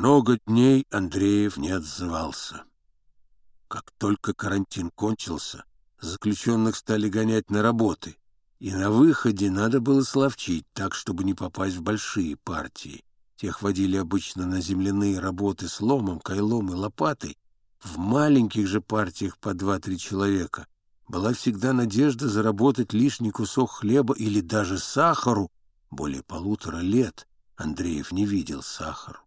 Много дней Андреев не отзывался. Как только карантин кончился, заключенных стали гонять на работы, и на выходе надо было словчить так, чтобы не попасть в большие партии. Тех водили обычно на земляные работы с ломом, кайлом и лопатой. В маленьких же партиях по два-три человека была всегда надежда заработать лишний кусок хлеба или даже сахару. Более полутора лет Андреев не видел сахару.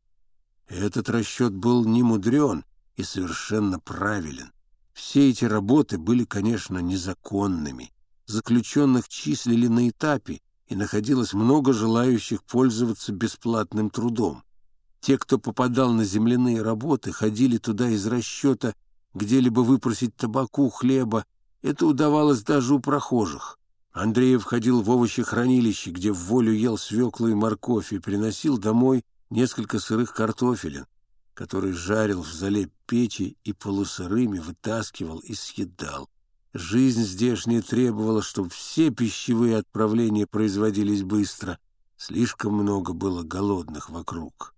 Этот расчет был немудрен и совершенно правилен. Все эти работы были, конечно, незаконными. Заключенных числили на этапе, и находилось много желающих пользоваться бесплатным трудом. Те, кто попадал на земляные работы, ходили туда из расчета где-либо выпросить табаку, хлеба. Это удавалось даже у прохожих. Андреев ходил в овощехранилище, где в волю ел свеклу и морковь и приносил домой несколько сырых картофелин, которые жарил в зале печи и полусырыми вытаскивал и съедал. Жизнь здешняя требовала, чтобы все пищевые отправления производились быстро. Слишком много было голодных вокруг.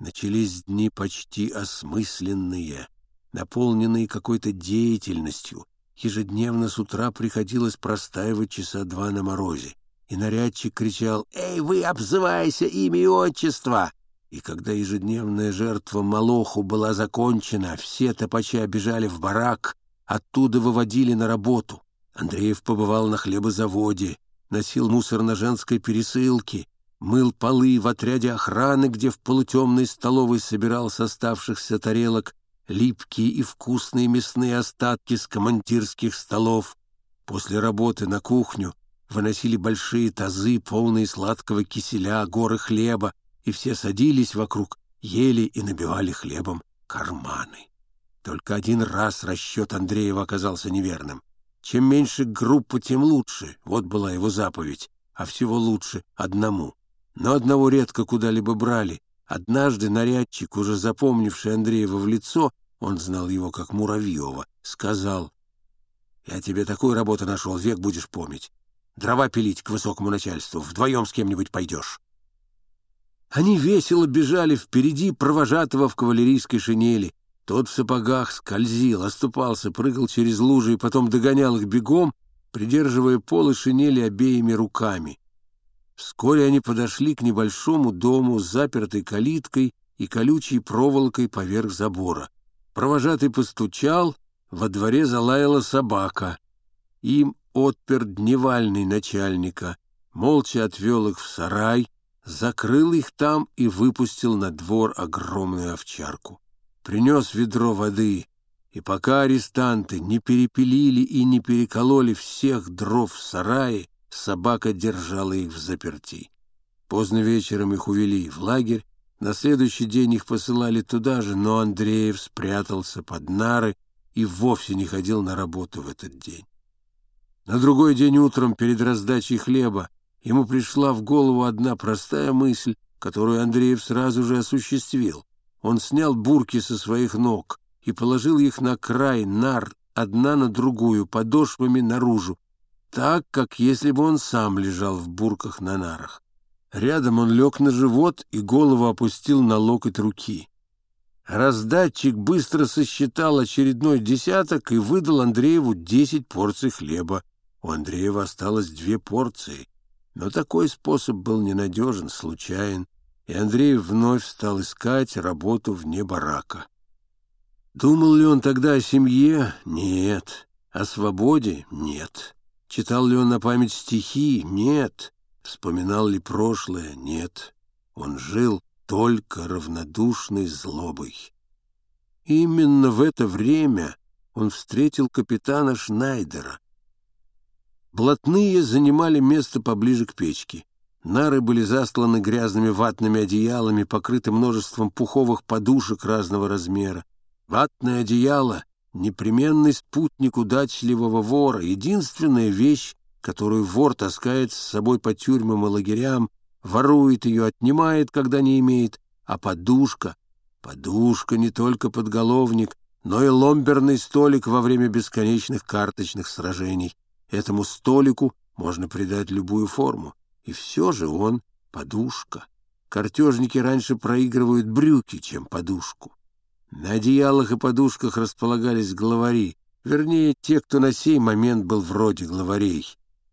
Начались дни почти осмысленные, наполненные какой-то деятельностью. Ежедневно с утра приходилось простаивать часа два на морозе. И нарядчик кричал «Эй, вы, обзывайся имя и отчество!» И когда ежедневная жертва Малоху была закончена, все топачи обежали в барак, оттуда выводили на работу. Андреев побывал на хлебозаводе, носил мусор на женской пересылке, мыл полы в отряде охраны, где в полутемной столовой собирал с оставшихся тарелок липкие и вкусные мясные остатки с командирских столов. После работы на кухню выносили большие тазы, полные сладкого киселя, горы хлеба, и все садились вокруг, ели и набивали хлебом карманы. Только один раз расчет Андреева оказался неверным. Чем меньше группа, тем лучше, вот была его заповедь, а всего лучше одному. Но одного редко куда-либо брали. Однажды нарядчик, уже запомнивший Андреева в лицо, он знал его как Муравьева, сказал, «Я тебе такую работу нашел, век будешь помнить. Дрова пилить к высокому начальству, вдвоем с кем-нибудь пойдешь». Они весело бежали впереди провожатого в кавалерийской шинели. Тот в сапогах скользил, оступался, прыгал через лужи и потом догонял их бегом, придерживая полы шинели обеими руками. Вскоре они подошли к небольшому дому с запертой калиткой и колючей проволокой поверх забора. Провожатый постучал, во дворе залаяла собака. Им отпер дневальный начальника, молча отвел их в сарай, закрыл их там и выпустил на двор огромную овчарку. Принес ведро воды, и пока арестанты не перепилили и не перекололи всех дров в сарае, собака держала их в заперти. Поздно вечером их увели в лагерь, на следующий день их посылали туда же, но Андреев спрятался под нары и вовсе не ходил на работу в этот день. На другой день утром перед раздачей хлеба Ему пришла в голову одна простая мысль, которую Андреев сразу же осуществил. Он снял бурки со своих ног и положил их на край нар, одна на другую, подошвами наружу, так, как если бы он сам лежал в бурках на нарах. Рядом он лег на живот и голову опустил на локоть руки. Раздатчик быстро сосчитал очередной десяток и выдал Андрееву десять порций хлеба. У Андреева осталось две порции. Но такой способ был ненадежен, случайен, и Андрей вновь стал искать работу вне барака. Думал ли он тогда о семье? Нет. О свободе? Нет. Читал ли он на память стихи? Нет. Вспоминал ли прошлое? Нет. Он жил только равнодушной злобой. Именно в это время он встретил капитана Шнайдера — Блатные занимали место поближе к печке. Нары были застланы грязными ватными одеялами, покрыты множеством пуховых подушек разного размера. Ватное одеяло — непременный спутник удачливого вора, единственная вещь, которую вор таскает с собой по тюрьмам и лагерям, ворует ее, отнимает, когда не имеет, а подушка — подушка не только подголовник, но и ломберный столик во время бесконечных карточных сражений. Этому столику можно придать любую форму, и все же он — подушка. картежники раньше проигрывают брюки, чем подушку. На одеялах и подушках располагались главари, вернее, те, кто на сей момент был вроде главарей.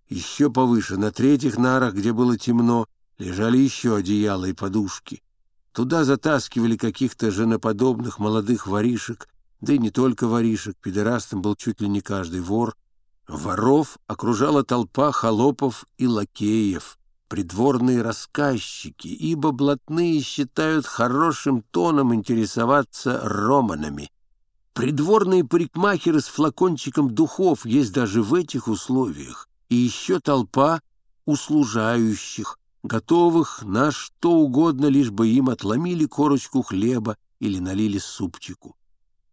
Еще повыше, на третьих нарах, где было темно, лежали еще одеяла и подушки. Туда затаскивали каких-то женоподобных молодых воришек, да и не только воришек, педерастом был чуть ли не каждый вор. Воров окружала толпа холопов и лакеев, придворные рассказчики, ибо блатные считают хорошим тоном интересоваться романами. Придворные парикмахеры с флакончиком духов есть даже в этих условиях, и еще толпа услужающих, готовых на что угодно, лишь бы им отломили корочку хлеба или налили супчику.